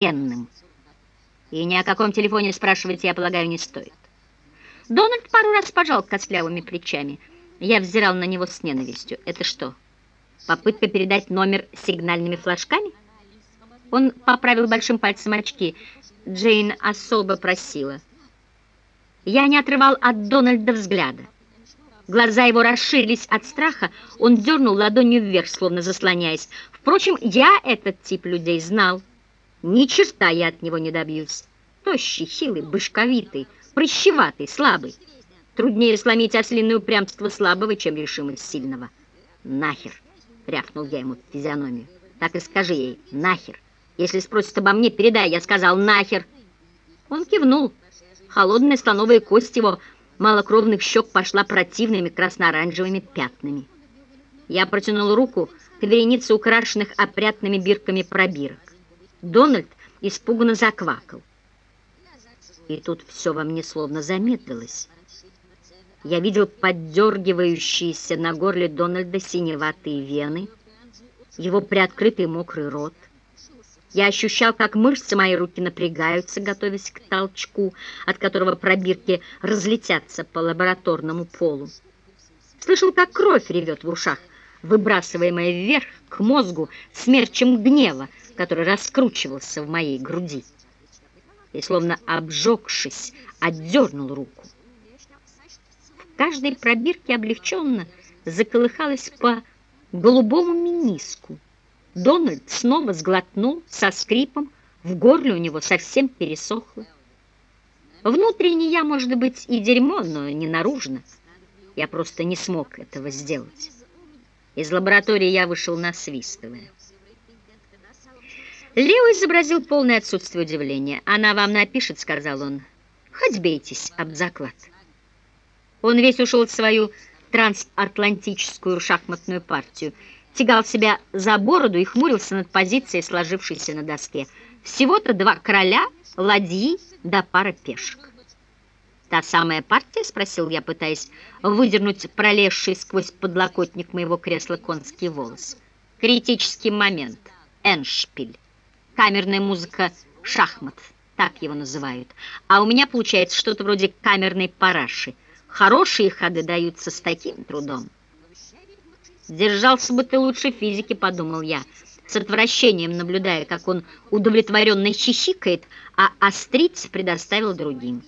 военным. И ни о каком телефоне спрашивать, я полагаю, не стоит. Дональд пару раз пожал костлявыми плечами. Я взирал на него с ненавистью. Это что, попытка передать номер сигнальными флажками? Он поправил большим пальцем очки. Джейн особо просила. Я не отрывал от Дональда взгляда. Глаза его расширились от страха, он дернул ладонью вверх, словно заслоняясь. Впрочем, я этот тип людей знал. Ни черта я от него не добьюсь. Тощий, хилый, башковитый, прыщеватый, слабый. Труднее сломить ослиное упрямство слабого, чем решимость сильного. «Нахер!» — рявкнул я ему в физиономию. «Так и скажи ей, нахер! Если спросят обо мне, передай, я сказал нахер!» Он кивнул. Холодная слоновая кость его малокровных щек пошла противными красно-оранжевыми пятнами. Я протянул руку к веренице украшенных опрятными бирками пробирок. Дональд испуганно заквакал. И тут все во мне словно замедлилось. Я видел поддергивающиеся на горле Дональда синеватые вены, его приоткрытый мокрый рот. Я ощущал, как мышцы моей руки напрягаются, готовясь к толчку, от которого пробирки разлетятся по лабораторному полу. Слышал, как кровь ревет в ушах, выбрасываемая вверх к мозгу смерчем гнева, который раскручивался в моей груди. И, словно обжегшись, отдернул руку. В каждой пробирке облегченно заколыхалась по голубому миниску, Дональд снова сглотнул со скрипом, в горле у него совсем пересохло. Внутренне я, может быть, и дерьмо, но не наружно. Я просто не смог этого сделать. Из лаборатории я вышел насвистывая. Лео изобразил полное отсутствие удивления. «Она вам напишет», — сказал он. «Хоть бейтесь об заклад». Он весь ушел в свою трансатлантическую шахматную партию тягал себя за бороду и хмурился над позицией, сложившейся на доске. Всего-то два короля, ладьи да пара пешек. «Та самая партия?» — спросил я, пытаясь выдернуть пролезший сквозь подлокотник моего кресла конский волос. «Критический момент. Эншпиль. Камерная музыка шахмат. Так его называют. А у меня получается что-то вроде камерной параши. Хорошие ходы даются с таким трудом». Держался бы ты лучше физики, подумал я, с отвращением наблюдая, как он удовлетворенно хихикает, а остриц предоставил другим.